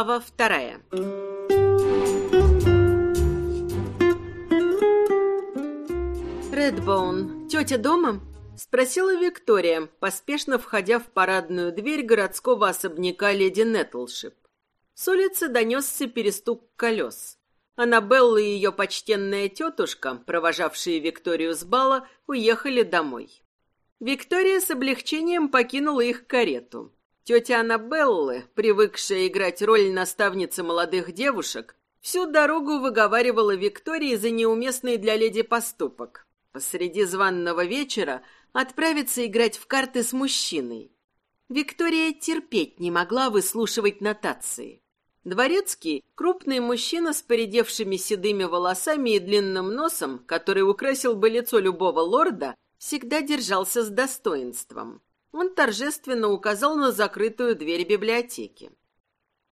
Глава вторая. «Редбоун, тетя дома?» — спросила Виктория, поспешно входя в парадную дверь городского особняка леди Нетлшип. С улицы донесся перестук колес. Аннабелла и ее почтенная тетушка, провожавшие Викторию с бала, уехали домой. Виктория с облегчением покинула их карету. Тетя Аннабеллы, привыкшая играть роль наставницы молодых девушек, всю дорогу выговаривала Виктории за неуместный для леди поступок. Посреди званного вечера отправиться играть в карты с мужчиной. Виктория терпеть не могла выслушивать нотации. Дворецкий, крупный мужчина с поредевшими седыми волосами и длинным носом, который украсил бы лицо любого лорда, всегда держался с достоинством. Он торжественно указал на закрытую дверь библиотеки.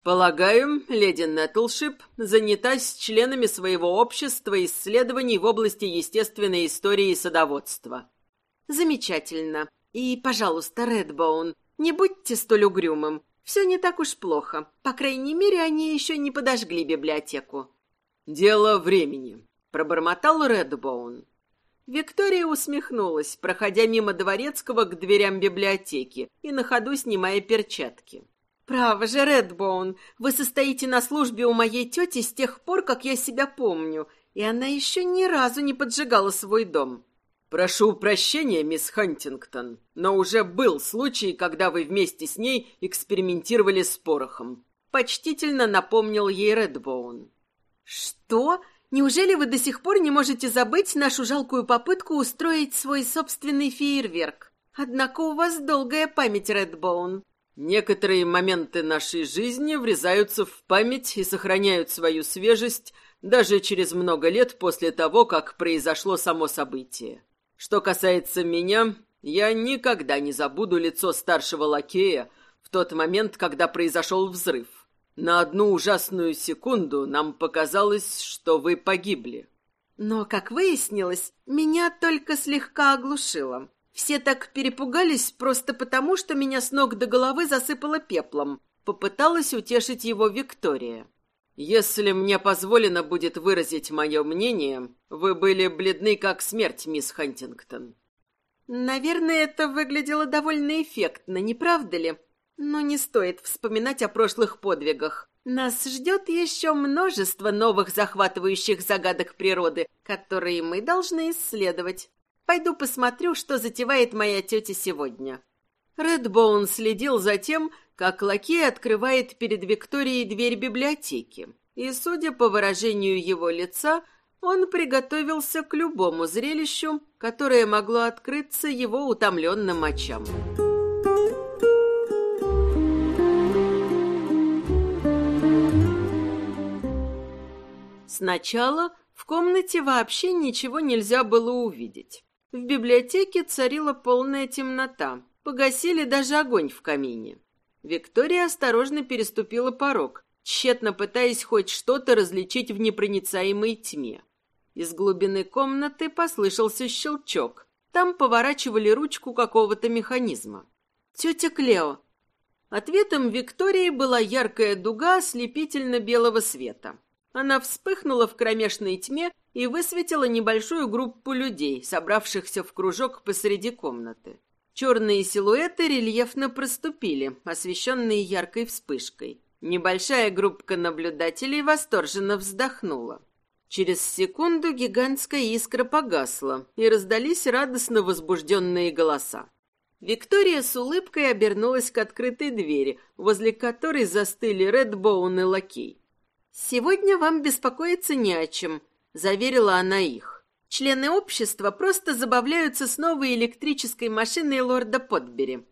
«Полагаю, леди Нетлшип занята с членами своего общества исследований в области естественной истории и садоводства». «Замечательно. И, пожалуйста, Редбоун, не будьте столь угрюмым. Все не так уж плохо. По крайней мере, они еще не подожгли библиотеку». «Дело времени», — пробормотал Редбоун. Виктория усмехнулась, проходя мимо дворецкого к дверям библиотеки и на ходу снимая перчатки. «Право же, Редбоун, вы состоите на службе у моей тети с тех пор, как я себя помню, и она еще ни разу не поджигала свой дом». «Прошу прощения, мисс Хантингтон, но уже был случай, когда вы вместе с ней экспериментировали с порохом», — почтительно напомнил ей Редбоун. «Что?» Неужели вы до сих пор не можете забыть нашу жалкую попытку устроить свой собственный фейерверк? Однако у вас долгая память, Редбоун. Некоторые моменты нашей жизни врезаются в память и сохраняют свою свежесть даже через много лет после того, как произошло само событие. Что касается меня, я никогда не забуду лицо старшего лакея в тот момент, когда произошел взрыв. На одну ужасную секунду нам показалось, что вы погибли. Но, как выяснилось, меня только слегка оглушило. Все так перепугались просто потому, что меня с ног до головы засыпало пеплом. Попыталась утешить его Виктория. «Если мне позволено будет выразить мое мнение, вы были бледны как смерть, мисс Хантингтон». «Наверное, это выглядело довольно эффектно, не правда ли?» Но не стоит вспоминать о прошлых подвигах. Нас ждет еще множество новых захватывающих загадок природы, которые мы должны исследовать. Пойду посмотрю, что затевает моя тетя сегодня». Редбоун следил за тем, как лакей открывает перед Викторией дверь библиотеки. И, судя по выражению его лица, он приготовился к любому зрелищу, которое могло открыться его утомленным очам. Сначала в комнате вообще ничего нельзя было увидеть. В библиотеке царила полная темнота. Погасили даже огонь в камине. Виктория осторожно переступила порог, тщетно пытаясь хоть что-то различить в непроницаемой тьме. Из глубины комнаты послышался щелчок. Там поворачивали ручку какого-то механизма. «Тетя Клео!» Ответом Виктории была яркая дуга ослепительно-белого света. Она вспыхнула в кромешной тьме и высветила небольшую группу людей, собравшихся в кружок посреди комнаты. Черные силуэты рельефно проступили, освещенные яркой вспышкой. Небольшая группка наблюдателей восторженно вздохнула. Через секунду гигантская искра погасла, и раздались радостно возбужденные голоса. Виктория с улыбкой обернулась к открытой двери, возле которой застыли Редбоун и Лакей. «Сегодня вам беспокоиться не о чем», — заверила она их. «Члены общества просто забавляются с новой электрической машиной лорда Потбери».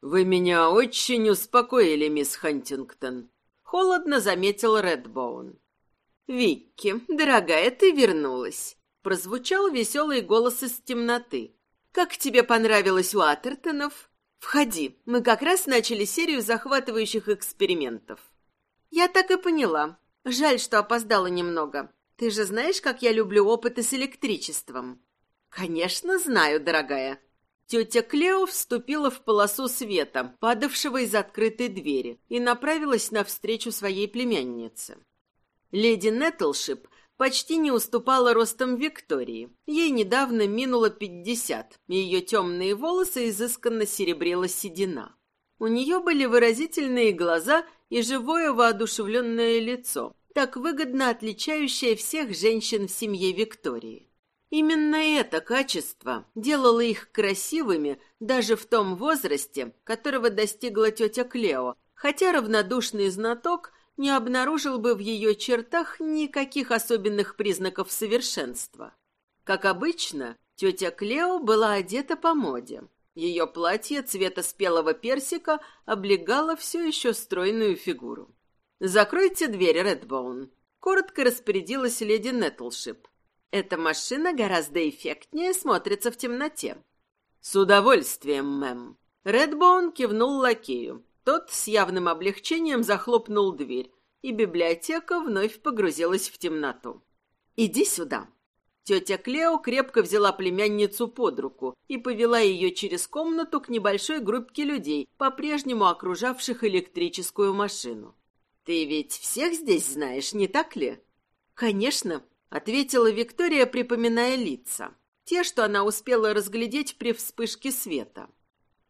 «Вы меня очень успокоили, мисс Хантингтон», — холодно заметил Редбоун. «Викки, дорогая, ты вернулась», — прозвучал веселый голос из темноты. «Как тебе понравилось у Атертонов? Входи, мы как раз начали серию захватывающих экспериментов». «Я так и поняла. Жаль, что опоздала немного. Ты же знаешь, как я люблю опыты с электричеством?» «Конечно, знаю, дорогая». Тетя Клео вступила в полосу света, падавшего из открытой двери, и направилась навстречу своей племяннице. Леди Нетлшип почти не уступала ростом Виктории. Ей недавно минуло пятьдесят, и ее темные волосы изысканно серебрила седина. У нее были выразительные глаза и живое воодушевленное лицо, так выгодно отличающее всех женщин в семье Виктории. Именно это качество делало их красивыми даже в том возрасте, которого достигла тетя Клео, хотя равнодушный знаток не обнаружил бы в ее чертах никаких особенных признаков совершенства. Как обычно, тетя Клео была одета по моде. Ее платье цвета спелого персика облегало все еще стройную фигуру. «Закройте дверь, Редбоун», — коротко распорядилась леди Нетлшип. Эта машина гораздо эффектнее смотрится в темноте. С удовольствием, мэм. Редбоун кивнул лакею. Тот с явным облегчением захлопнул дверь, и библиотека вновь погрузилась в темноту. «Иди сюда». Тетя Клео крепко взяла племянницу под руку и повела ее через комнату к небольшой группке людей, по-прежнему окружавших электрическую машину. «Ты ведь всех здесь знаешь, не так ли?» «Конечно», ответила Виктория, припоминая лица. Те, что она успела разглядеть при вспышке света.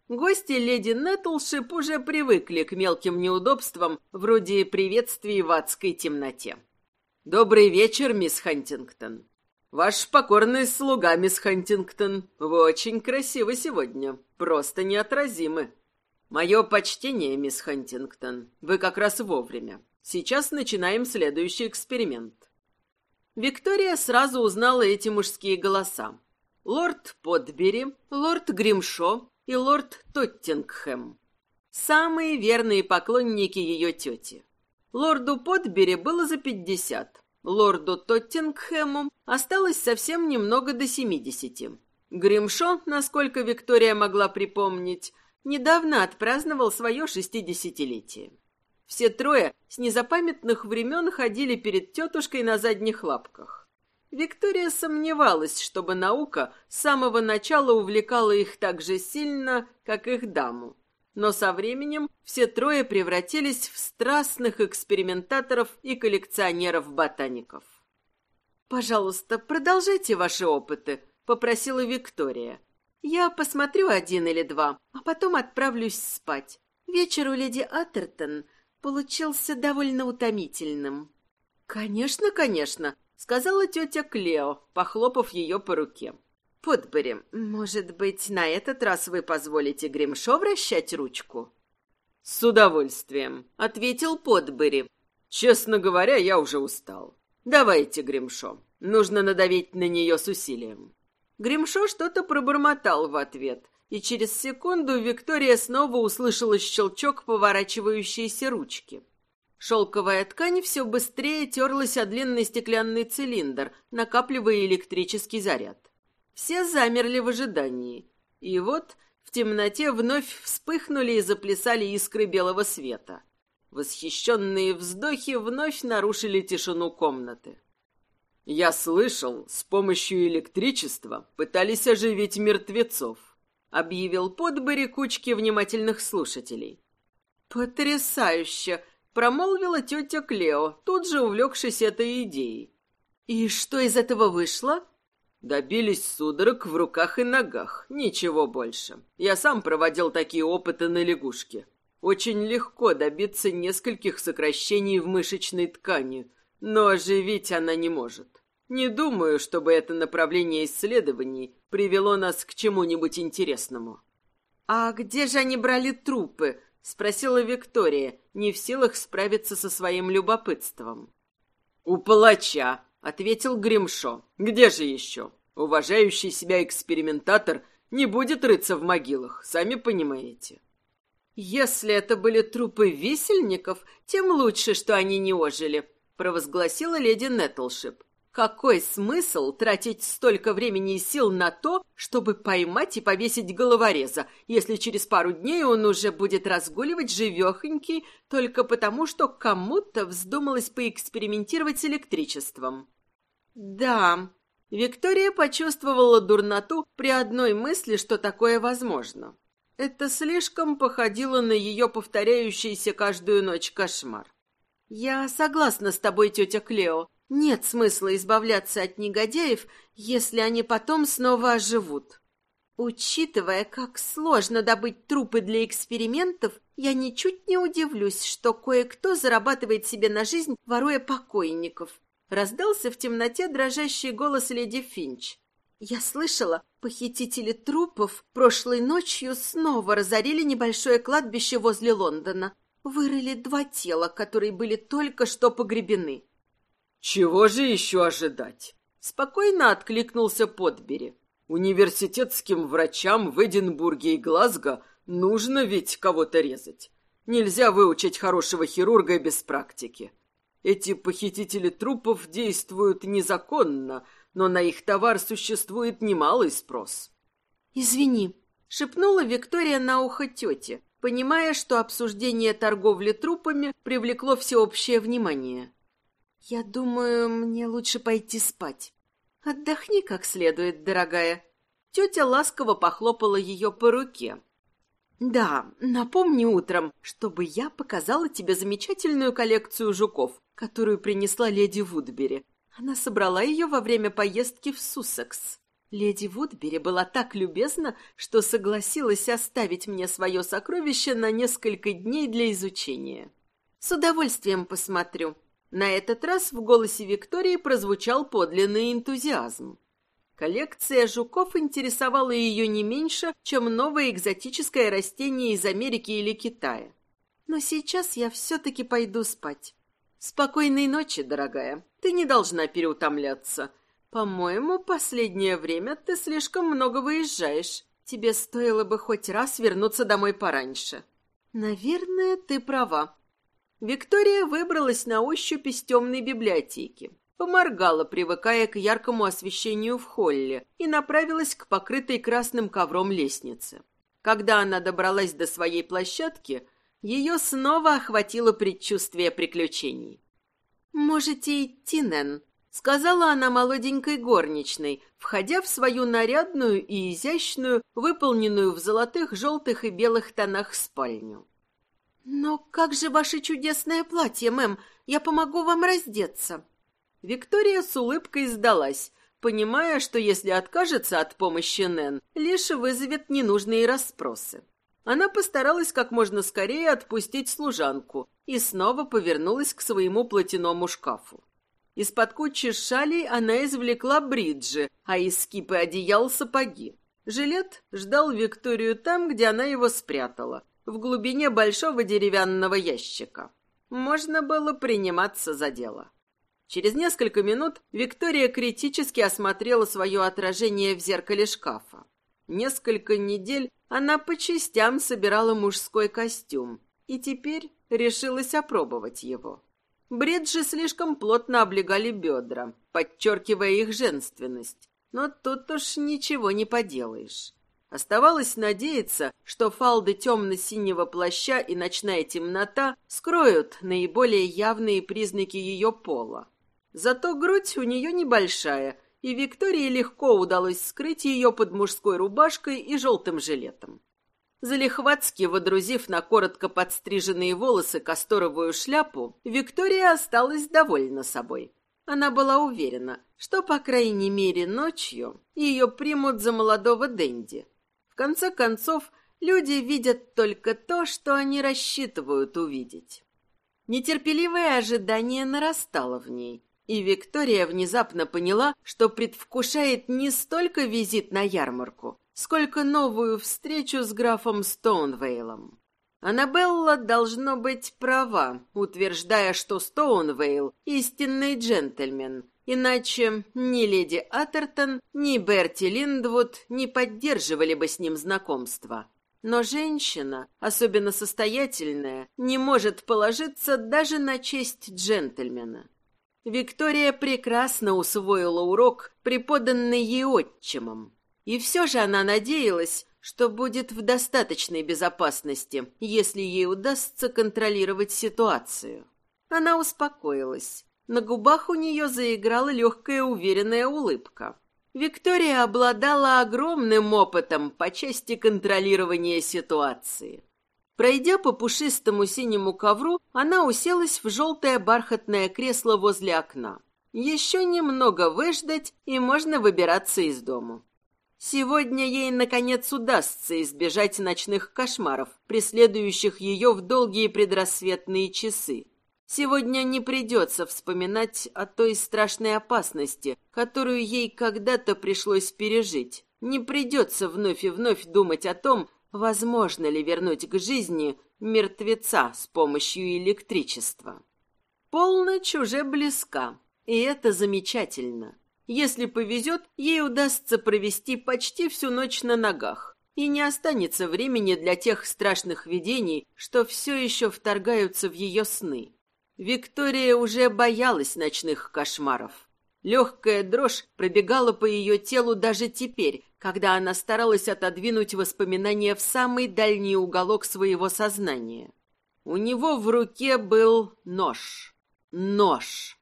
Гости леди Нетлшип уже привыкли к мелким неудобствам, вроде приветствий в адской темноте. «Добрый вечер, мисс Хантингтон. Ваш покорный слуга, мисс Хантингтон. Вы очень красивы сегодня, просто неотразимы. Мое почтение, мисс Хантингтон. Вы как раз вовремя. Сейчас начинаем следующий эксперимент. Виктория сразу узнала эти мужские голоса. Лорд Подбери, лорд Гримшо и лорд Тоттингхэм. Самые верные поклонники ее тети. Лорду Подбери было за пятьдесят. Лорду Тоттингхэму осталось совсем немного до семидесяти. Гримшо, насколько Виктория могла припомнить, недавно отпраздновал свое шестидесятилетие. Все трое с незапамятных времен ходили перед тетушкой на задних лапках. Виктория сомневалась, чтобы наука с самого начала увлекала их так же сильно, как их даму. Но со временем все трое превратились в страстных экспериментаторов и коллекционеров-ботаников. «Пожалуйста, продолжайте ваши опыты», — попросила Виктория. «Я посмотрю один или два, а потом отправлюсь спать. Вечер у леди Атертон получился довольно утомительным. «Конечно, конечно», — сказала тетя Клео, похлопав ее по руке. «Подбери, может быть, на этот раз вы позволите Гримшо вращать ручку?» «С удовольствием», — ответил Подбери. «Честно говоря, я уже устал. Давайте, Гримшо, нужно надавить на нее с усилием». Гримшо что-то пробормотал в ответ, и через секунду Виктория снова услышала щелчок поворачивающейся ручки. Шелковая ткань все быстрее терлась о длинный стеклянный цилиндр, накапливая электрический заряд. Все замерли в ожидании. И вот в темноте вновь вспыхнули и заплясали искры белого света. Восхищенные вздохи вновь нарушили тишину комнаты. «Я слышал, с помощью электричества пытались оживить мертвецов», — объявил Подбери кучке внимательных слушателей. «Потрясающе!» — промолвила тетя Клео, тут же увлекшись этой идеей. «И что из этого вышло?» Добились судорог в руках и ногах, ничего больше. Я сам проводил такие опыты на лягушке. Очень легко добиться нескольких сокращений в мышечной ткани, но оживить она не может. Не думаю, чтобы это направление исследований привело нас к чему-нибудь интересному. «А где же они брали трупы?» — спросила Виктория, не в силах справиться со своим любопытством. «У палача», — ответил Гримшо. «Где же еще? Уважающий себя экспериментатор не будет рыться в могилах, сами понимаете». «Если это были трупы висельников, тем лучше, что они не ожили», — провозгласила леди Нетлшип. Какой смысл тратить столько времени и сил на то, чтобы поймать и повесить головореза, если через пару дней он уже будет разгуливать живехонький только потому, что кому-то вздумалось поэкспериментировать с электричеством? Да, Виктория почувствовала дурноту при одной мысли, что такое возможно. Это слишком походило на ее повторяющийся каждую ночь кошмар. «Я согласна с тобой, тетя Клео. Нет смысла избавляться от негодяев, если они потом снова оживут. Учитывая, как сложно добыть трупы для экспериментов, я ничуть не удивлюсь, что кое-кто зарабатывает себе на жизнь, воруя покойников. Раздался в темноте дрожащий голос леди Финч. Я слышала, похитители трупов прошлой ночью снова разорили небольшое кладбище возле Лондона. Вырыли два тела, которые были только что погребены. «Чего же еще ожидать?» Спокойно откликнулся Подбери. «Университетским врачам в Эдинбурге и Глазго нужно ведь кого-то резать. Нельзя выучить хорошего хирурга без практики. Эти похитители трупов действуют незаконно, но на их товар существует немалый спрос. «Извини», — шепнула Виктория на ухо тете, понимая, что обсуждение торговли трупами привлекло всеобщее внимание. «Я думаю, мне лучше пойти спать. Отдохни как следует, дорогая». Тетя ласково похлопала ее по руке, да, напомни утром, чтобы я показала тебе замечательную коллекцию жуков, которую принесла леди Вудбери. Она собрала ее во время поездки в Суссекс. Леди Вудбери была так любезна, что согласилась оставить мне свое сокровище на несколько дней для изучения. С удовольствием посмотрю. На этот раз в голосе Виктории прозвучал подлинный энтузиазм. Коллекция жуков интересовала ее не меньше, чем новое экзотическое растение из Америки или Китая. Но сейчас я все-таки пойду спать. Спокойной ночи, дорогая. Ты не должна переутомляться. По-моему, последнее время ты слишком много выезжаешь. Тебе стоило бы хоть раз вернуться домой пораньше. Наверное, ты права. Виктория выбралась на ощупь из темной библиотеки поморгала, привыкая к яркому освещению в холле, и направилась к покрытой красным ковром лестнице. Когда она добралась до своей площадки, ее снова охватило предчувствие приключений. «Можете идти, Нэн», — сказала она молоденькой горничной, входя в свою нарядную и изящную, выполненную в золотых, желтых и белых тонах спальню. «Но как же ваше чудесное платье, мэм? Я помогу вам раздеться». Виктория с улыбкой сдалась, понимая, что если откажется от помощи Нэн, лишь вызовет ненужные расспросы. Она постаралась как можно скорее отпустить служанку и снова повернулась к своему платяному шкафу. Из-под кучи шалей она извлекла бриджи, а из скипы одеял сапоги. Жилет ждал Викторию там, где она его спрятала, в глубине большого деревянного ящика. Можно было приниматься за дело. Через несколько минут Виктория критически осмотрела свое отражение в зеркале шкафа. Несколько недель она по частям собирала мужской костюм и теперь решилась опробовать его. Бриджи слишком плотно облегали бедра, подчеркивая их женственность. Но тут уж ничего не поделаешь. Оставалось надеяться, что фалды темно-синего плаща и ночная темнота скроют наиболее явные признаки ее пола. Зато грудь у нее небольшая, и Виктории легко удалось скрыть ее под мужской рубашкой и желтым жилетом. Залихватски водрузив на коротко подстриженные волосы касторовую шляпу, Виктория осталась довольна собой. Она была уверена, что, по крайней мере, ночью ее примут за молодого Дэнди. Конце концов, люди видят только то, что они рассчитывают увидеть. Нетерпеливое ожидание нарастало в ней. И Виктория внезапно поняла, что предвкушает не столько визит на ярмарку, сколько новую встречу с графом Стоунвейлом. Аннабелла должно быть права, утверждая, что Стоунвейл — истинный джентльмен, иначе ни леди Атертон, ни Берти Линдвуд не поддерживали бы с ним знакомство. Но женщина, особенно состоятельная, не может положиться даже на честь джентльмена. Виктория прекрасно усвоила урок, преподанный ей отчимом. И все же она надеялась, что будет в достаточной безопасности, если ей удастся контролировать ситуацию. Она успокоилась. На губах у нее заиграла легкая уверенная улыбка. Виктория обладала огромным опытом по части контролирования ситуации. Пройдя по пушистому синему ковру, она уселась в желтое бархатное кресло возле окна. Еще немного выждать, и можно выбираться из дому. Сегодня ей, наконец, удастся избежать ночных кошмаров, преследующих ее в долгие предрассветные часы. Сегодня не придется вспоминать о той страшной опасности, которую ей когда-то пришлось пережить. Не придется вновь и вновь думать о том, возможно ли вернуть к жизни мертвеца с помощью электричества. Полночь уже близка, и это замечательно. Если повезет, ей удастся провести почти всю ночь на ногах, и не останется времени для тех страшных видений, что все еще вторгаются в ее сны. Виктория уже боялась ночных кошмаров. Легкая дрожь пробегала по ее телу даже теперь, когда она старалась отодвинуть воспоминания в самый дальний уголок своего сознания. У него в руке был нож. Нож.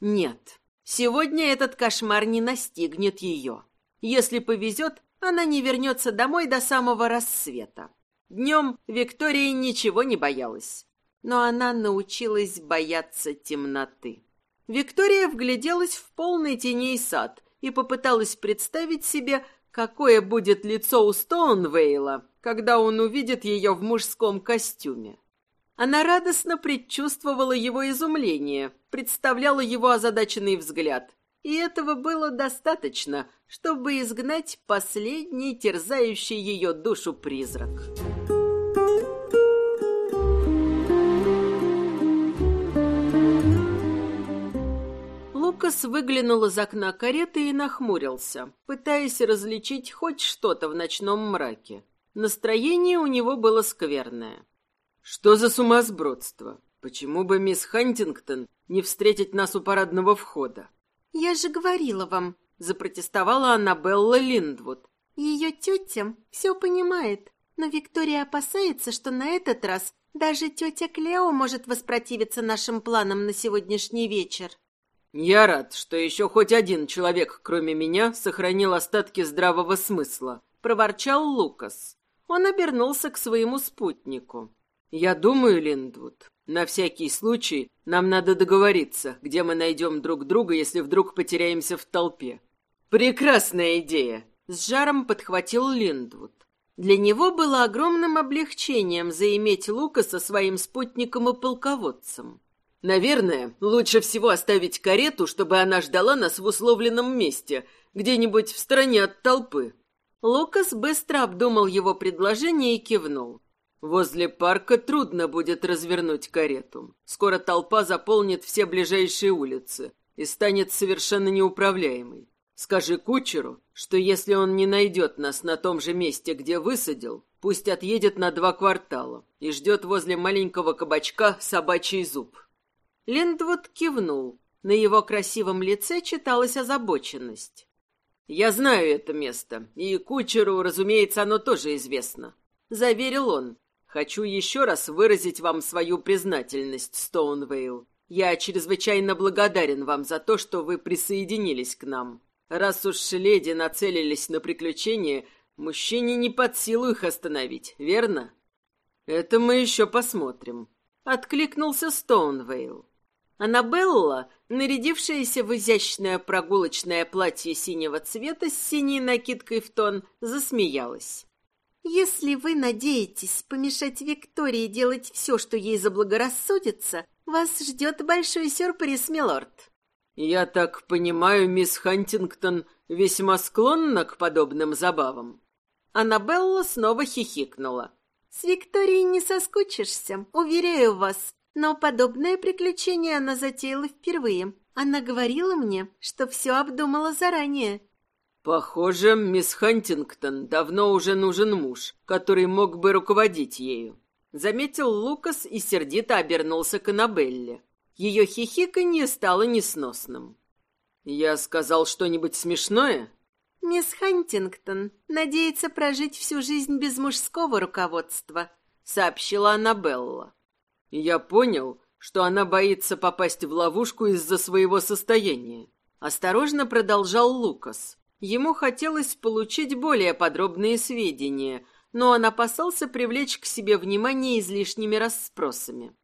Нет, сегодня этот кошмар не настигнет ее. Если повезет, она не вернется домой до самого рассвета. Днем Виктория ничего не боялась но она научилась бояться темноты. Виктория вгляделась в полный теней сад и попыталась представить себе, какое будет лицо у Стоунвейла, когда он увидит ее в мужском костюме. Она радостно предчувствовала его изумление, представляла его озадаченный взгляд, и этого было достаточно, чтобы изгнать последний терзающий ее душу призрак. Лукас выглянул из окна кареты и нахмурился, пытаясь различить хоть что-то в ночном мраке. Настроение у него было скверное. «Что за сумасбродство? Почему бы мисс Хантингтон не встретить нас у парадного входа?» «Я же говорила вам», — запротестовала Аннабелла Линдвуд. «Ее тетя все понимает, но Виктория опасается, что на этот раз даже тетя Клео может воспротивиться нашим планам на сегодняшний вечер». «Я рад, что еще хоть один человек, кроме меня, сохранил остатки здравого смысла», — проворчал Лукас. Он обернулся к своему спутнику. «Я думаю, Линдвуд, на всякий случай нам надо договориться, где мы найдем друг друга, если вдруг потеряемся в толпе». «Прекрасная идея!» — с жаром подхватил Линдвуд. Для него было огромным облегчением заиметь Лукаса своим спутником и полководцем. Наверное, лучше всего оставить карету, чтобы она ждала нас в условленном месте, где-нибудь в стороне от толпы. Лукас быстро обдумал его предложение и кивнул. Возле парка трудно будет развернуть карету. Скоро толпа заполнит все ближайшие улицы и станет совершенно неуправляемой. Скажи кучеру, что если он не найдет нас на том же месте, где высадил, пусть отъедет на два квартала и ждет возле маленького кабачка собачий зуб. Линдвуд кивнул. На его красивом лице читалась озабоченность. «Я знаю это место, и кучеру, разумеется, оно тоже известно», — заверил он. «Хочу еще раз выразить вам свою признательность, Стоунвейл. Я чрезвычайно благодарен вам за то, что вы присоединились к нам. Раз уж леди нацелились на приключения, мужчине не под силу их остановить, верно?» «Это мы еще посмотрим», — откликнулся Стоунвейл. Аннабелла, нарядившаяся в изящное прогулочное платье синего цвета с синей накидкой в тон, засмеялась. «Если вы надеетесь помешать Виктории делать все, что ей заблагорассудится, вас ждет большой сюрприз, милорд». «Я так понимаю, мисс Хантингтон весьма склонна к подобным забавам». Аннабелла снова хихикнула. «С Викторией не соскучишься, уверяю вас. Но подобное приключение она затеяла впервые. Она говорила мне, что все обдумала заранее. Похоже, мисс Хантингтон давно уже нужен муж, который мог бы руководить ею. Заметил Лукас и сердито обернулся к Аннабелле. Ее хихиканье стало несносным. «Я сказал что-нибудь смешное?» «Мисс Хантингтон надеется прожить всю жизнь без мужского руководства», — сообщила Аннабелла. Я понял, что она боится попасть в ловушку из-за своего состояния. Осторожно продолжал Лукас. Ему хотелось получить более подробные сведения, но он опасался привлечь к себе внимание излишними расспросами.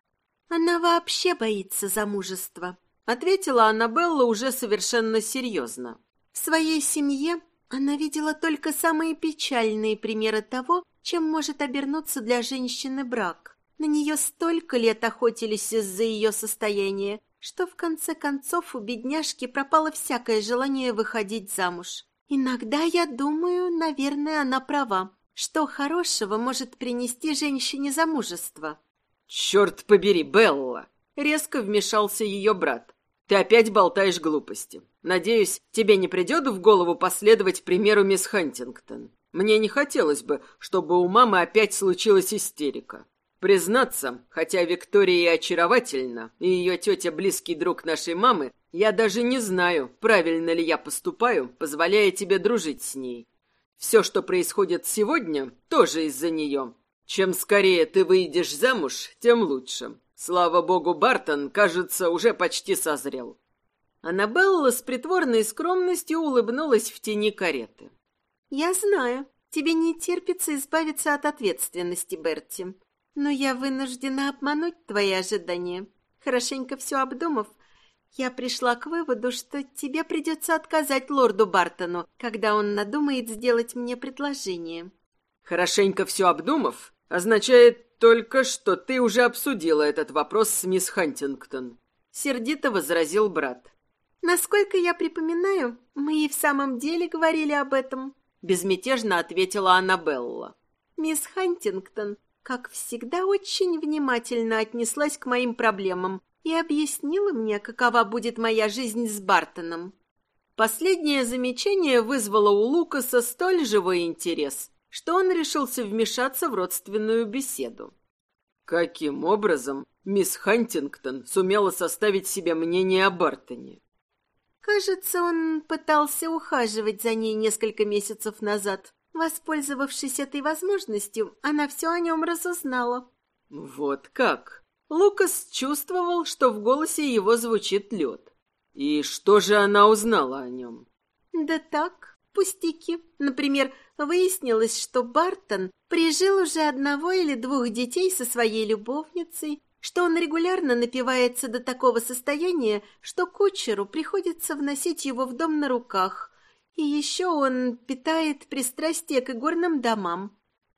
«Она вообще боится замужества», — ответила Аннабелла уже совершенно серьезно. «В своей семье она видела только самые печальные примеры того, чем может обернуться для женщины брак. На нее столько лет охотились из-за ее состояния, что в конце концов у бедняжки пропало всякое желание выходить замуж. Иногда я думаю, наверное, она права. Что хорошего может принести женщине замужество? «Черт побери, Белла!» — резко вмешался ее брат. «Ты опять болтаешь глупости. Надеюсь, тебе не придет в голову последовать примеру мисс Хантингтон. Мне не хотелось бы, чтобы у мамы опять случилась истерика. Признаться, хотя Виктория и очаровательна, и ее тетя близкий друг нашей мамы, я даже не знаю, правильно ли я поступаю, позволяя тебе дружить с ней. Все, что происходит сегодня, тоже из-за нее. Чем скорее ты выйдешь замуж, тем лучше. Слава богу, Бартон, кажется, уже почти созрел. Аннабелла с притворной скромностью улыбнулась в тени кареты. «Я знаю, тебе не терпится избавиться от ответственности, Берти. Но я вынуждена обмануть твои ожидания. Хорошенько все обдумав, я пришла к выводу, что тебе придется отказать лорду Бартону, когда он надумает сделать мне предложение. Хорошенько все обдумав, означает только, что ты уже обсудила этот вопрос с мисс Хантингтон. Сердито возразил брат. Насколько я припоминаю, мы и в самом деле говорили об этом. Безмятежно ответила Аннабелла. Мисс Хантингтон как всегда, очень внимательно отнеслась к моим проблемам и объяснила мне, какова будет моя жизнь с Бартоном. Последнее замечание вызвало у Лукаса столь живой интерес, что он решился вмешаться в родственную беседу. Каким образом мисс Хантингтон сумела составить себе мнение о Бартоне? Кажется, он пытался ухаживать за ней несколько месяцев назад. Воспользовавшись этой возможностью, она все о нем разузнала. Вот как? Лукас чувствовал, что в голосе его звучит лед. И что же она узнала о нем? Да так, пустяки. Например, выяснилось, что Бартон прижил уже одного или двух детей со своей любовницей, что он регулярно напивается до такого состояния, что кучеру приходится вносить его в дом на руках, и еще он питает пристрастие к игорным домам.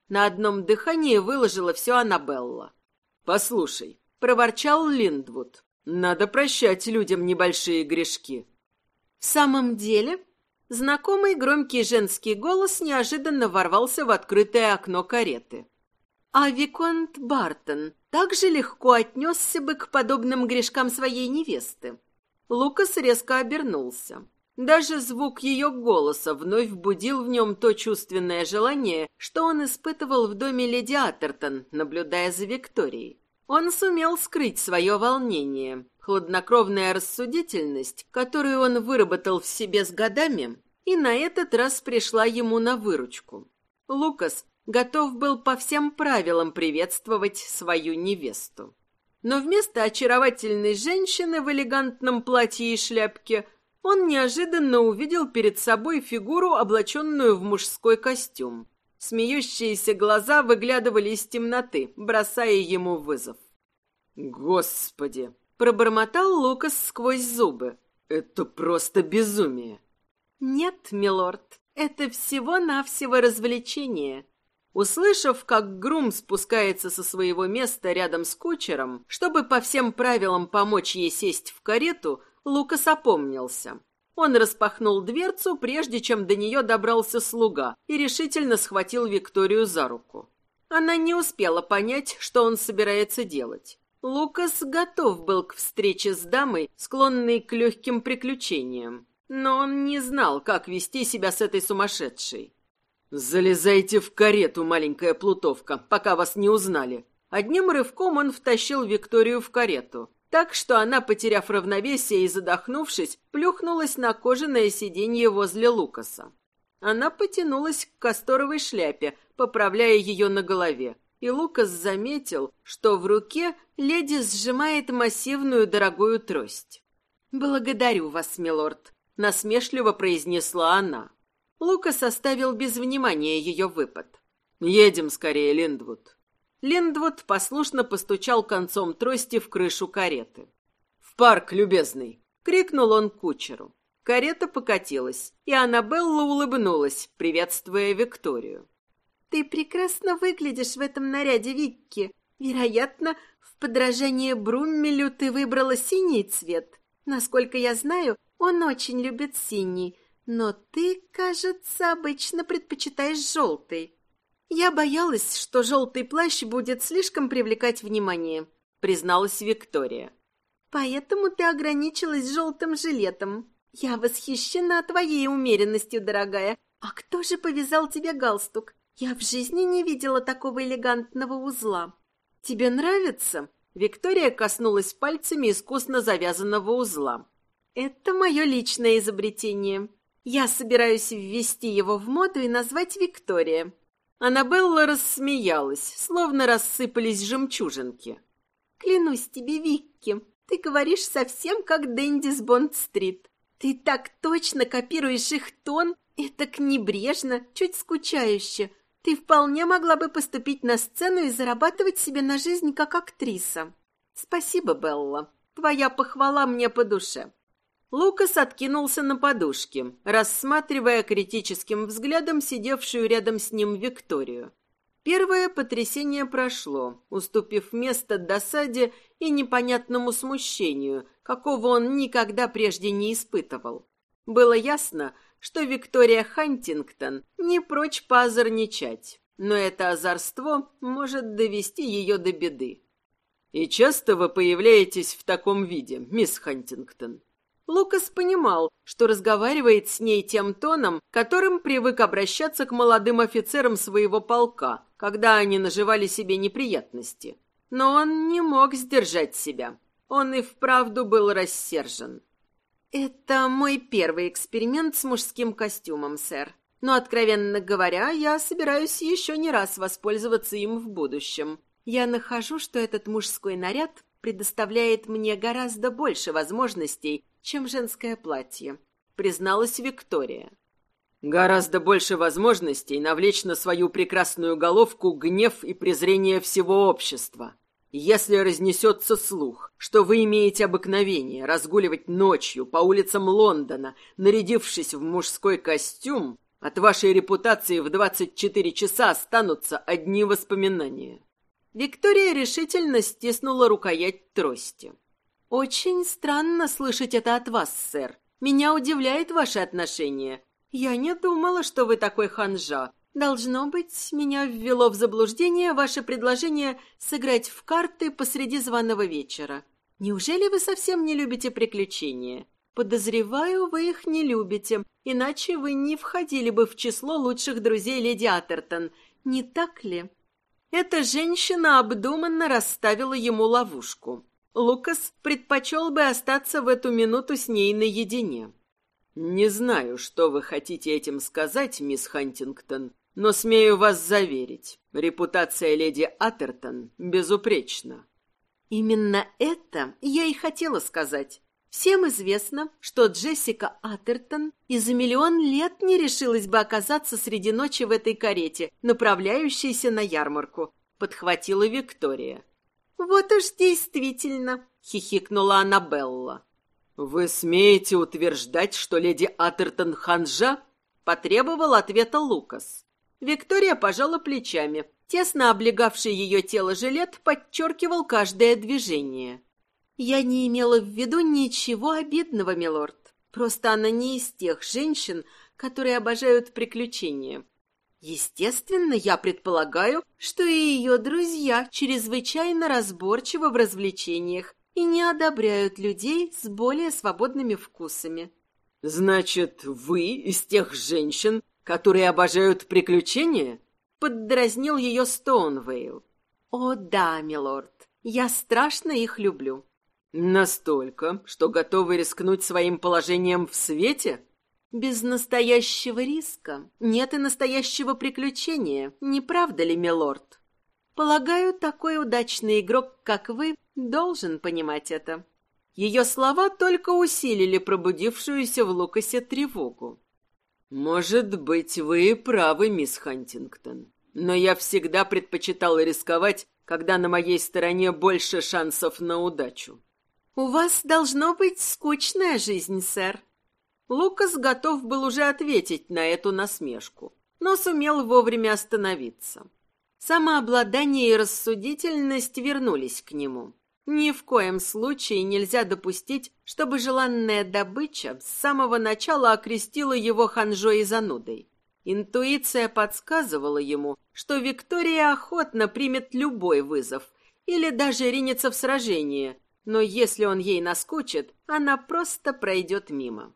На одном дыхании выложила все Аннабелла. «Послушай», — проворчал Линдвуд, — «надо прощать людям небольшие грешки». В самом деле, знакомый громкий женский голос неожиданно ворвался в открытое окно кареты. А Виконт Бартон также легко отнесся бы к подобным грешкам своей невесты. Лукас резко обернулся. Даже звук ее голоса вновь будил в нем то чувственное желание, что он испытывал в доме леди Атертон, наблюдая за Викторией. Он сумел скрыть свое волнение. Хладнокровная рассудительность, которую он выработал в себе с годами, и на этот раз пришла ему на выручку. Лукас готов был по всем правилам приветствовать свою невесту. Но вместо очаровательной женщины в элегантном платье и шляпке – он неожиданно увидел перед собой фигуру, облаченную в мужской костюм. Смеющиеся глаза выглядывали из темноты, бросая ему вызов. «Господи!» — пробормотал Лукас сквозь зубы. «Это просто безумие!» «Нет, милорд, это всего-навсего развлечение». Услышав, как Грум спускается со своего места рядом с кучером, чтобы по всем правилам помочь ей сесть в карету, Лукас опомнился. Он распахнул дверцу, прежде чем до нее добрался слуга, и решительно схватил Викторию за руку. Она не успела понять, что он собирается делать. Лукас готов был к встрече с дамой, склонной к легким приключениям, но он не знал, как вести себя с этой сумасшедшей. «Залезайте в карету, маленькая плутовка, пока вас не узнали». Одним рывком он втащил Викторию в карету так что она, потеряв равновесие и задохнувшись, плюхнулась на кожаное сиденье возле Лукаса. Она потянулась к касторовой шляпе, поправляя ее на голове, и Лукас заметил, что в руке леди сжимает массивную дорогую трость. «Благодарю вас, милорд», — насмешливо произнесла она. Лукас оставил без внимания ее выпад. «Едем скорее, Линдвуд». Линдвуд послушно постучал концом трости в крышу кареты. «В парк, любезный!» — крикнул он кучеру. Карета покатилась, и Аннабелла улыбнулась, приветствуя Викторию. «Ты прекрасно выглядишь в этом наряде, Викки. Вероятно, в подражание Бруммелю ты выбрала синий цвет. Насколько я знаю, он очень любит синий, но ты, кажется, обычно предпочитаешь желтый. Я боялась, что желтый плащ будет слишком привлекать внимание, призналась Виктория. Поэтому ты ограничилась желтым жилетом. Я восхищена твоей умеренностью, дорогая. А кто же повязал тебе галстук? Я в жизни не видела такого элегантного узла. Тебе нравится? Виктория коснулась пальцами искусно завязанного узла. Это мое личное изобретение. Я собираюсь ввести его в моду и назвать Виктория. Аннабелла рассмеялась, словно рассыпались жемчужинки. Клянусь тебе, Викки, ты говоришь совсем как Дэнди с Бонд-стрит. Ты так точно копируешь их тон, и так небрежно, чуть скучающе. Ты вполне могла бы поступить на сцену и зарабатывать себе на жизнь как актриса. Спасибо, Белла. Твоя похвала мне по душе. Лукас откинулся на подушке, рассматривая критическим взглядом сидевшую рядом с ним Викторию. Первое потрясение прошло, уступив место досаде и непонятному смущению, какого он никогда прежде не испытывал. Было ясно, что Виктория Хантингтон не прочь поозорничать, но это озорство может довести ее до беды. «И часто вы появляетесь в таком виде, мисс Хантингтон?» Лукас понимал, что разговаривает с ней тем тоном, которым привык обращаться к молодым офицерам своего полка, когда они наживали себе неприятности. Но он не мог сдержать себя. Он и вправду был рассержен. «Это мой первый эксперимент с мужским костюмом, сэр. Но, откровенно говоря, я собираюсь еще не раз воспользоваться им в будущем. Я нахожу, что этот мужской наряд предоставляет мне гораздо больше возможностей, чем женское платье», — призналась Виктория. «Гораздо больше возможностей навлечь на свою прекрасную головку гнев и презрение всего общества. Если разнесется слух, что вы имеете обыкновение разгуливать ночью по улицам Лондона, нарядившись в мужской костюм, от вашей репутации в 24 часа останутся одни воспоминания». Виктория решительно стиснула рукоять трости. «Очень странно слышать это от вас, сэр. Меня удивляет ваше отношение. Я не думала, что вы такой ханжа. Должно быть, меня ввело в заблуждение ваше предложение сыграть в карты посреди званого вечера. Неужели вы совсем не любите приключения? Подозреваю, вы их не любите, иначе вы не входили бы в число лучших друзей леди Атертон, не так ли?» Эта женщина обдуманно расставила ему ловушку. Лукас предпочел бы остаться в эту минуту с ней наедине. «Не знаю, что вы хотите этим сказать, мисс Хантингтон, но смею вас заверить, репутация леди Атертон безупречна». «Именно это я и хотела сказать. Всем известно, что Джессика Атертон и за миллион лет не решилась бы оказаться среди ночи в этой карете, направляющейся на ярмарку», — подхватила Виктория. «Вот уж действительно!» — хихикнула Аннабелла. «Вы смеете утверждать, что леди Атертон ханжа?» — потребовал ответа Лукас. Виктория пожала плечами. Тесно облегавший ее тело жилет подчеркивал каждое движение. «Я не имела в виду ничего обидного, милорд. Просто она не из тех женщин, которые обожают приключения. Естественно, я предполагаю, что и ее друзья чрезвычайно разборчивы в развлечениях и не одобряют людей с более свободными вкусами. «Значит, вы из тех женщин, которые обожают приключения?» — поддразнил ее Стоунвейл. «О да, милорд, я страшно их люблю». «Настолько, что готовы рискнуть своим положением в свете?» Без настоящего риска нет и настоящего приключения, не правда ли, милорд? Полагаю, такой удачный игрок, как вы, должен понимать это. Ее слова только усилили пробудившуюся в Лукасе тревогу. «Может быть, вы правы, мисс Хантингтон. Но я всегда предпочитал рисковать, когда на моей стороне больше шансов на удачу». «У вас должно быть скучная жизнь, сэр». Лукас готов был уже ответить на эту насмешку, но сумел вовремя остановиться. Самообладание и рассудительность вернулись к нему. Ни в коем случае нельзя допустить, чтобы желанная добыча с самого начала окрестила его ханжой и занудой. Интуиция подсказывала ему, что Виктория охотно примет любой вызов или даже ринется в сражение, но если он ей наскучит, она просто пройдет мимо.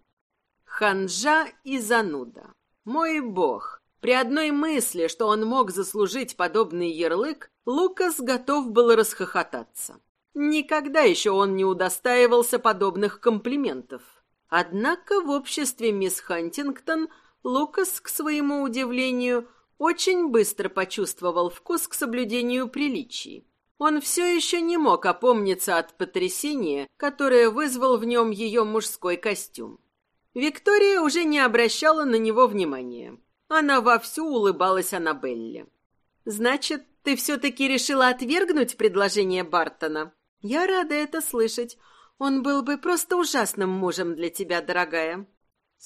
Ханжа и зануда. Мой бог! При одной мысли, что он мог заслужить подобный ярлык, Лукас готов был расхохотаться. Никогда еще он не удостаивался подобных комплиментов. Однако в обществе мисс Хантингтон Лукас, к своему удивлению, очень быстро почувствовал вкус к соблюдению приличий. Он все еще не мог опомниться от потрясения, которое вызвал в нем ее мужской костюм. Виктория уже не обращала на него внимания. Она вовсю улыбалась Аннабелле. «Значит, ты все-таки решила отвергнуть предложение Бартона?» «Я рада это слышать. Он был бы просто ужасным мужем для тебя, дорогая».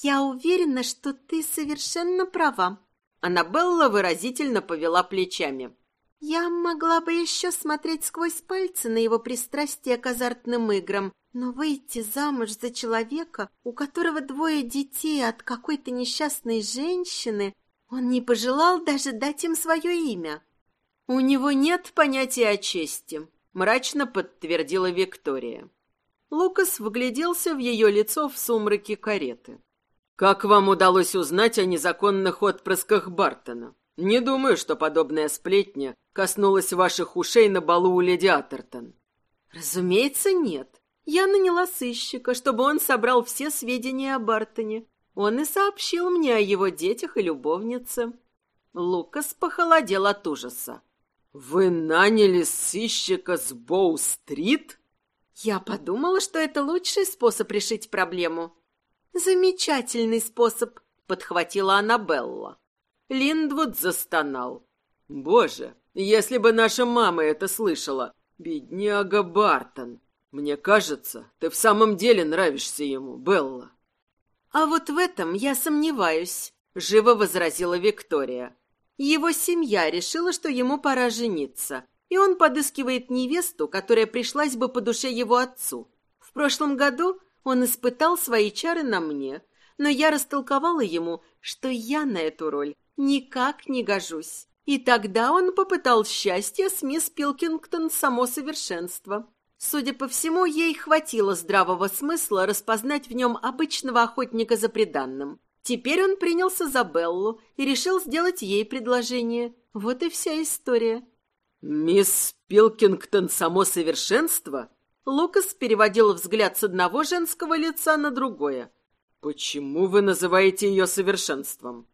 «Я уверена, что ты совершенно права». Аннабелла выразительно повела плечами. «Я могла бы еще смотреть сквозь пальцы на его пристрастие к азартным играм, но выйти замуж за человека, у которого двое детей от какой-то несчастной женщины, он не пожелал даже дать им свое имя». «У него нет понятия о чести», — мрачно подтвердила Виктория. Лукас вгляделся в ее лицо в сумраке кареты. «Как вам удалось узнать о незаконных отпрысках Бартона? Не думаю, что подобная сплетня коснулась ваших ушей на балу у леди Атертон». «Разумеется, нет. Я наняла сыщика, чтобы он собрал все сведения о Бартоне. Он и сообщил мне о его детях и любовнице». Лукас похолодел от ужаса. «Вы наняли сыщика с Боу-стрит?» «Я подумала, что это лучший способ решить проблему», «Замечательный способ», — подхватила Аннабелла. Линдвуд застонал. «Боже, если бы наша мама это слышала! Бедняга Бартон! Мне кажется, ты в самом деле нравишься ему, Белла». «А вот в этом я сомневаюсь», — живо возразила Виктория. «Его семья решила, что ему пора жениться, и он подыскивает невесту, которая пришлась бы по душе его отцу. В прошлом году он испытал свои чары на мне, но я растолковала ему, что я на эту роль никак не гожусь. И тогда он попытал счастье с мисс Пилкингтон само совершенство. Судя по всему, ей хватило здравого смысла распознать в нем обычного охотника за преданным. Теперь он принялся за Беллу и решил сделать ей предложение. Вот и вся история. «Мисс Пилкингтон само совершенство?» Лукас переводил взгляд с одного женского лица на другое. «Почему вы называете ее совершенством?»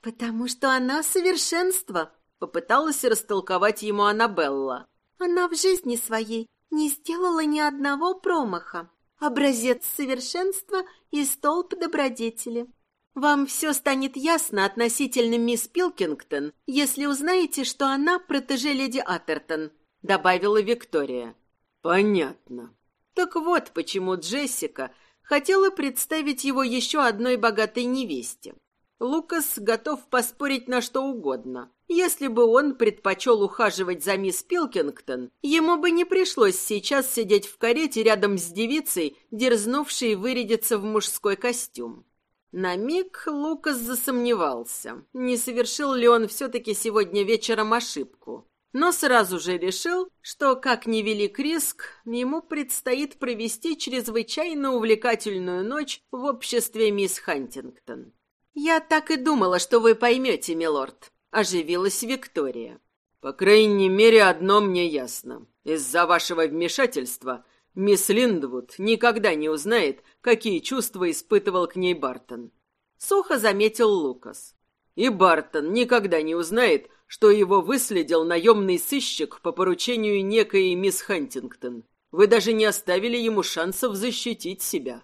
«Потому что она совершенство», — попыталась растолковать ему Аннабелла. «Она в жизни своей не сделала ни одного промаха. Образец совершенства и столб добродетели. Вам все станет ясно относительно мисс Пилкингтон, если узнаете, что она протеже леди Атертон», — добавила Виктория. Понятно. Так вот, почему Джессика хотела представить его еще одной богатой невесте. Лукас готов поспорить на что угодно. Если бы он предпочел ухаживать за мисс Пилкингтон, ему бы не пришлось сейчас сидеть в карете рядом с девицей, дерзнувшей вырядиться в мужской костюм. На миг Лукас засомневался, не совершил ли он все-таки сегодня вечером ошибку но сразу же решил, что, как невелик риск, ему предстоит провести чрезвычайно увлекательную ночь в обществе мисс Хантингтон. «Я так и думала, что вы поймете, милорд», — оживилась Виктория. «По крайней мере, одно мне ясно. Из-за вашего вмешательства мисс Линдвуд никогда не узнает, какие чувства испытывал к ней Бартон». Сухо заметил Лукас. «И Бартон никогда не узнает, что его выследил наемный сыщик по поручению некой мисс Хантингтон. Вы даже не оставили ему шансов защитить себя».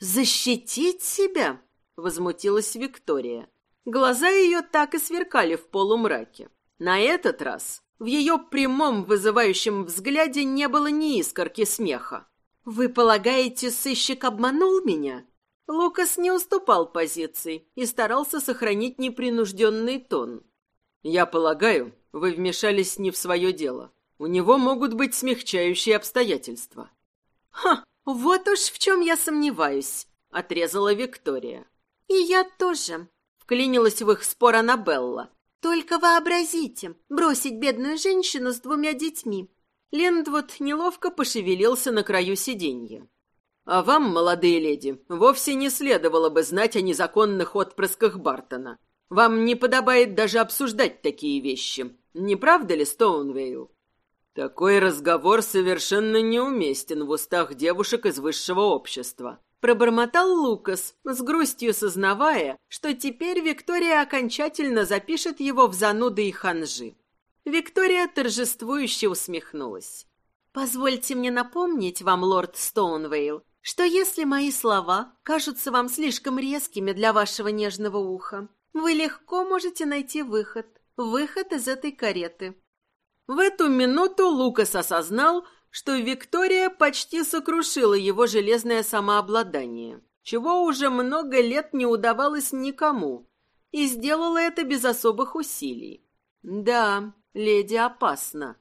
«Защитить себя?» — возмутилась Виктория. Глаза ее так и сверкали в полумраке. На этот раз в ее прямом вызывающем взгляде не было ни искорки смеха. «Вы полагаете, сыщик обманул меня?» Лукас не уступал позиции и старался сохранить непринужденный тон. «Я полагаю, вы вмешались не в свое дело. У него могут быть смягчающие обстоятельства». «Ха, вот уж в чем я сомневаюсь», — отрезала Виктория. «И я тоже», — вклинилась в их спор Аннабелла. «Только вообразите, бросить бедную женщину с двумя детьми». Лендвуд неловко пошевелился на краю сиденья. «А вам, молодые леди, вовсе не следовало бы знать о незаконных отпрысках Бартона. Вам не подобает даже обсуждать такие вещи. Не правда ли, Стоунвейл?» «Такой разговор совершенно неуместен в устах девушек из высшего общества», пробормотал Лукас, с грустью сознавая, что теперь Виктория окончательно запишет его в зануды и ханжи. Виктория торжествующе усмехнулась. «Позвольте мне напомнить вам, лорд Стоунвейл, что если мои слова кажутся вам слишком резкими для вашего нежного уха, вы легко можете найти выход, выход из этой кареты». В эту минуту Лукас осознал, что Виктория почти сокрушила его железное самообладание, чего уже много лет не удавалось никому, и сделала это без особых усилий. Да, леди опасна.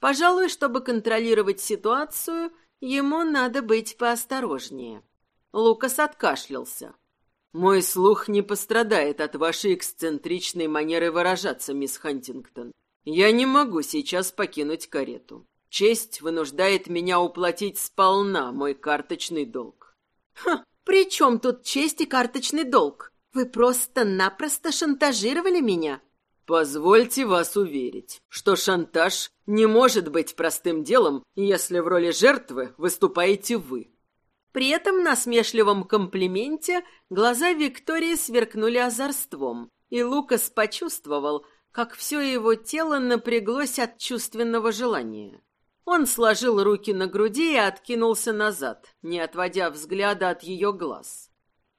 Пожалуй, чтобы контролировать ситуацию, ему надо быть поосторожнее. Лукас откашлялся. «Мой слух не пострадает от вашей эксцентричной манеры выражаться, мисс Хантингтон. Я не могу сейчас покинуть карету. Честь вынуждает меня уплатить сполна мой карточный долг. Ха, при чем тут честь и карточный долг? Вы просто-напросто шантажировали меня. Позвольте вас уверить, что шантаж не может быть простым делом, если в роли жертвы выступаете вы. При этом на смешливом комплименте глаза Виктории сверкнули озорством, и Лукас почувствовал, как все его тело напряглось от чувственного желания. Он сложил руки на груди и откинулся назад, не отводя взгляда от ее глаз.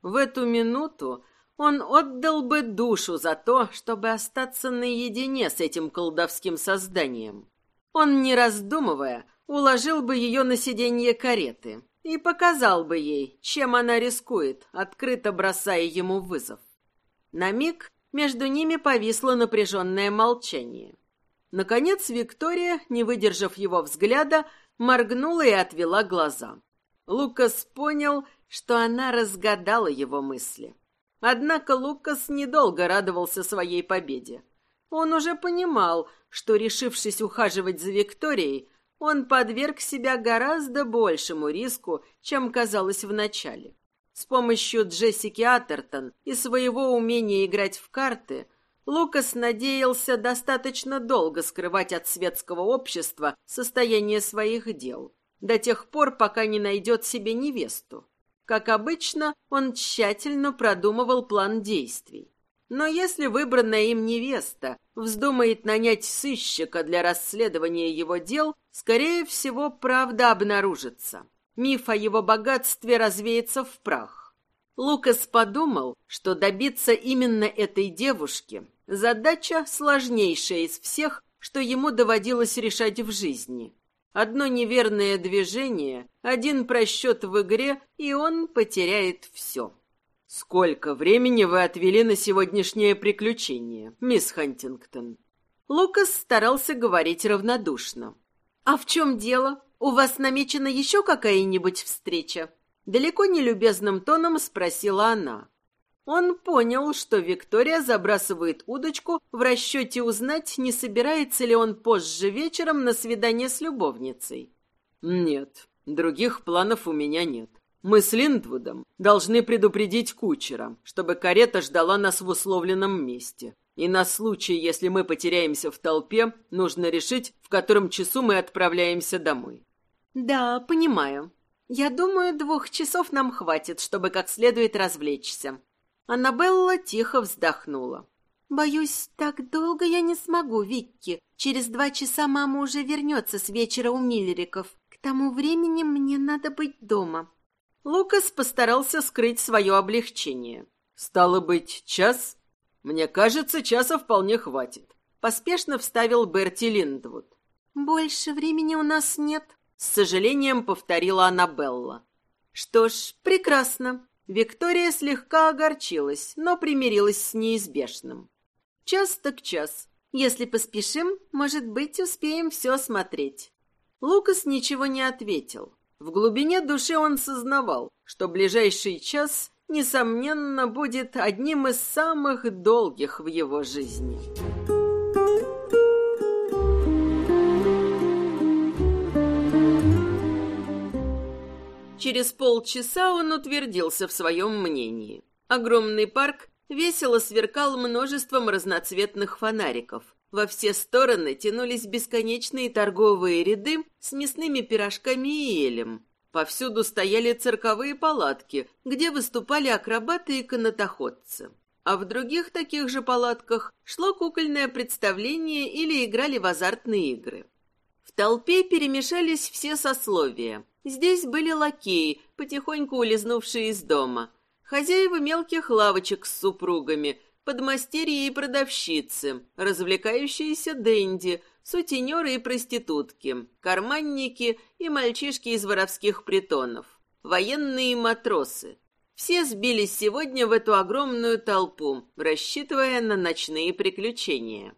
В эту минуту он отдал бы душу за то, чтобы остаться наедине с этим колдовским созданием. Он, не раздумывая, уложил бы ее на сиденье кареты и показал бы ей, чем она рискует, открыто бросая ему вызов. На миг между ними повисло напряженное молчание. Наконец Виктория, не выдержав его взгляда, моргнула и отвела глаза. Лукас понял, что она разгадала его мысли. Однако Лукас недолго радовался своей победе. Он уже понимал, что, решившись ухаживать за Викторией, он подверг себя гораздо большему риску, чем казалось вначале. С помощью Джессики Атертон и своего умения играть в карты – Лукас надеялся достаточно долго скрывать от светского общества состояние своих дел, до тех пор, пока не найдет себе невесту. Как обычно, он тщательно продумывал план действий. Но если выбранная им невеста вздумает нанять сыщика для расследования его дел, скорее всего, правда обнаружится. Миф о его богатстве развеется в прах. Лукас подумал, что добиться именно этой девушки Задача сложнейшая из всех, что ему доводилось решать в жизни. Одно неверное движение, один просчет в игре, и он потеряет все. «Сколько времени вы отвели на сегодняшнее приключение, мисс Хантингтон?» Лукас старался говорить равнодушно. «А в чем дело? У вас намечена еще какая-нибудь встреча?» Далеко не любезным тоном спросила она. Он понял, что Виктория забрасывает удочку в расчете узнать, не собирается ли он позже вечером на свидание с любовницей. «Нет, других планов у меня нет. Мы с Линдвудом должны предупредить кучера, чтобы карета ждала нас в условленном месте. И на случай, если мы потеряемся в толпе, нужно решить, в котором часу мы отправляемся домой». «Да, понимаю. Я думаю, двух часов нам хватит, чтобы как следует развлечься. Аннабелла тихо вздохнула. «Боюсь, так долго я не смогу, Викки. Через два часа мама уже вернется с вечера у Миллериков. К тому времени мне надо быть дома». Лукас постарался скрыть свое облегчение. Стало быть, час? Мне кажется, часа вполне хватит. Поспешно вставил Берти Линдвуд. Больше времени у нас нет, с сожалением повторила Аннабелла. Что ж, прекрасно. Виктория слегка огорчилась, но примирилась с неизбежным. Час так час. Если поспешим, может быть, успеем все осмотреть. Лукас ничего не ответил. В глубине души он сознавал, что ближайший час, несомненно, будет одним из самых долгих в его жизни. Через полчаса он утвердился в своем мнении. Огромный парк весело сверкал множеством разноцветных фонариков, во все стороны тянулись бесконечные торговые ряды с мясными пирожками и елем. Повсюду стояли цирковые палатки, где выступали акробаты и канатоходцы. А в других таких же палатках шло кукольное представление или играли в азартные игры. В толпе перемешались все сословия. Здесь были лакеи, потихоньку улизнувшие из дома, хозяева мелких лавочек с супругами – подмастерья и продавщицы, развлекающиеся денди, сутенеры и проститутки, карманники и мальчишки из воровских притонов, военные матросы. Все сбились сегодня в эту огромную толпу, рассчитывая на ночные приключения.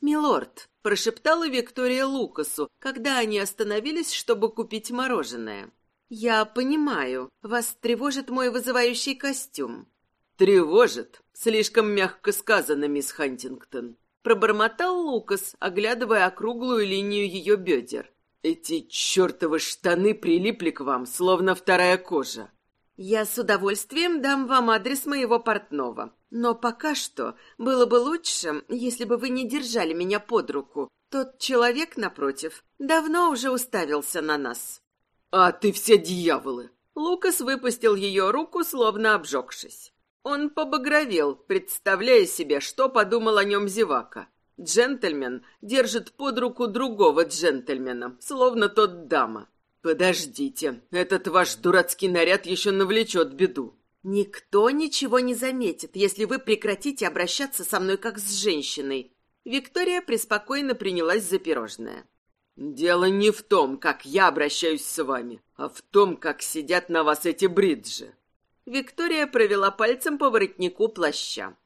«Милорд», — прошептала Виктория Лукасу, когда они остановились, чтобы купить мороженое. «Я понимаю, вас тревожит мой вызывающий костюм. «Тревожит. Слишком мягко сказано, мисс Хантингтон». Пробормотал Лукас, оглядывая округлую линию ее бедер. «Эти чертовы штаны прилипли к вам, словно вторая кожа». «Я с удовольствием дам вам адрес моего портного. Но пока что было бы лучше, если бы вы не держали меня под руку. Тот человек, напротив, давно уже уставился на нас». «А ты все дьяволы!» Лукас выпустил ее руку, словно обжегшись. Он побагровел, представляя себе, что подумал о нем зевака. Джентльмен держит под руку другого джентльмена, словно тот дама. «Подождите, этот ваш дурацкий наряд еще навлечет беду». «Никто ничего не заметит, если вы прекратите обращаться со мной как с женщиной». Виктория преспокойно принялась за пирожное. «Дело не в том, как я обращаюсь с вами, а в том, как сидят на вас эти бриджи. Виктория провела пальцем по воротнику плаща.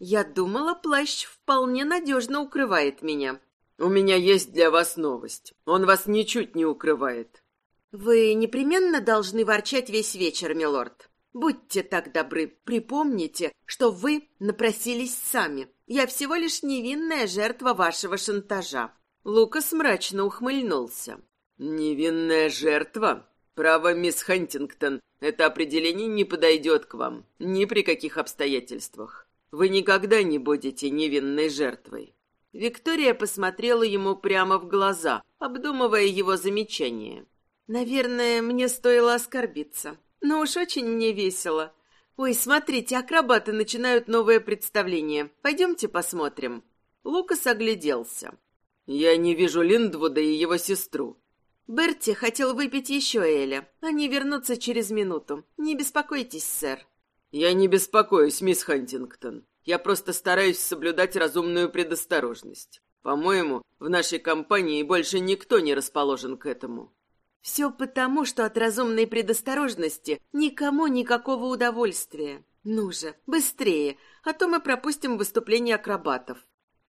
«Я думала, плащ вполне надежно укрывает меня». «У меня есть для вас новость. Он вас ничуть не укрывает». «Вы непременно должны ворчать весь вечер, милорд. Будьте так добры, припомните, что вы напросились сами. Я всего лишь невинная жертва вашего шантажа». Лукас мрачно ухмыльнулся. «Невинная жертва? Право, мисс Хантингтон, это определение не подойдет к вам ни при каких обстоятельствах. Вы никогда не будете невинной жертвой. Виктория посмотрела ему прямо в глаза, обдумывая его замечание. Наверное, мне стоило оскорбиться. Но уж очень мне весело. Ой, смотрите, акробаты начинают новое представление. Пойдемте посмотрим. Лукас огляделся. Я не вижу Линдвуда и его сестру. Берти хотел выпить еще Эля. Они вернутся через минуту. Не беспокойтесь, сэр. Я не беспокоюсь, мисс Хантингтон. Я просто стараюсь соблюдать разумную предосторожность. По-моему, в нашей компании больше никто не расположен к этому. Все потому, что от разумной предосторожности никому никакого удовольствия. Ну же, быстрее, а то мы пропустим выступление акробатов.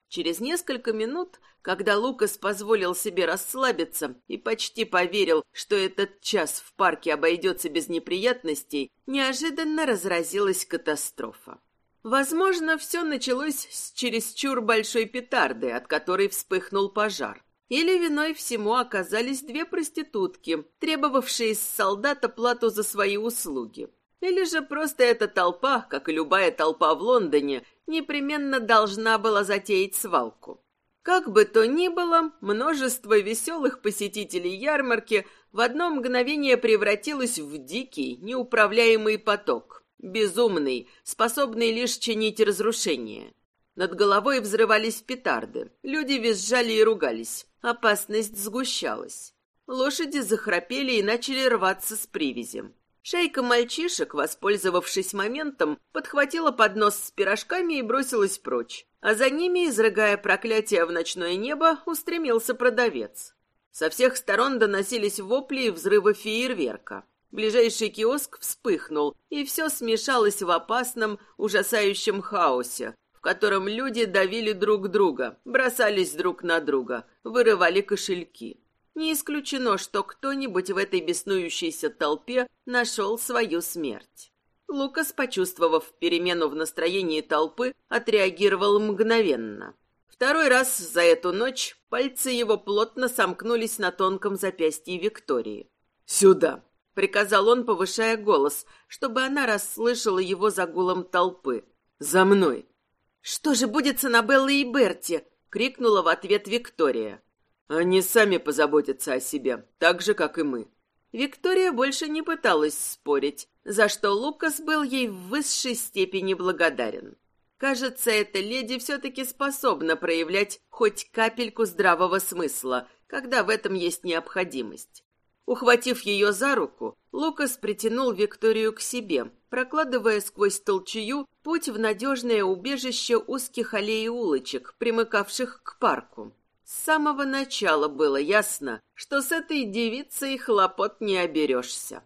Через несколько минут, когда Лукас позволил себе расслабиться и почти поверил, что этот час в парке обойдется без неприятностей, неожиданно разразилась катастрофа. Возможно, все началось с чересчур большой петарды, от которой вспыхнул пожар. Или виной всему оказались две проститутки, требовавшие с солдата плату за свои услуги. Или же просто эта толпа, как и любая толпа в Лондоне, непременно должна была затеять свалку. Как бы то ни было, множество веселых посетителей ярмарки в одно мгновение превратилось в дикий, неуправляемый поток, безумный, способный лишь чинить разрушение. Над головой взрывались петарды, люди визжали и ругались, опасность сгущалась. Лошади захрапели и начали рваться с привязи. Шейка мальчишек, воспользовавшись моментом, подхватила поднос с пирожками и бросилась прочь. А за ними, изрыгая проклятие в ночное небо, устремился продавец. Со всех сторон доносились вопли и взрывы фейерверка. Ближайший киоск вспыхнул, и все смешалось в опасном, ужасающем хаосе, в котором люди давили друг друга, бросались друг на друга, вырывали кошельки. Не исключено, что кто-нибудь в этой беснующейся толпе нашел свою смерть. Лукас, почувствовав перемену в настроении толпы, отреагировал мгновенно. Второй раз за эту ночь пальцы его плотно сомкнулись на тонком запястье Виктории. «Сюда!» — приказал он, повышая голос, чтобы она расслышала его за гулом толпы. «За мной!» «Что же будет с Аннабеллой и Берти?» — крикнула в ответ Виктория. Они сами позаботятся о себе, так же, как и мы. Виктория больше не пыталась спорить, за что Лукас был ей в высшей степени благодарен. Кажется, эта леди все-таки способна проявлять хоть капельку здравого смысла, когда в этом есть необходимость. Ухватив ее за руку, Лукас притянул Викторию к себе, прокладывая сквозь толчую путь в надежное убежище узких аллей и улочек, примыкавших к парку. С самого начала было ясно, что с этой девицей хлопот не оберешься.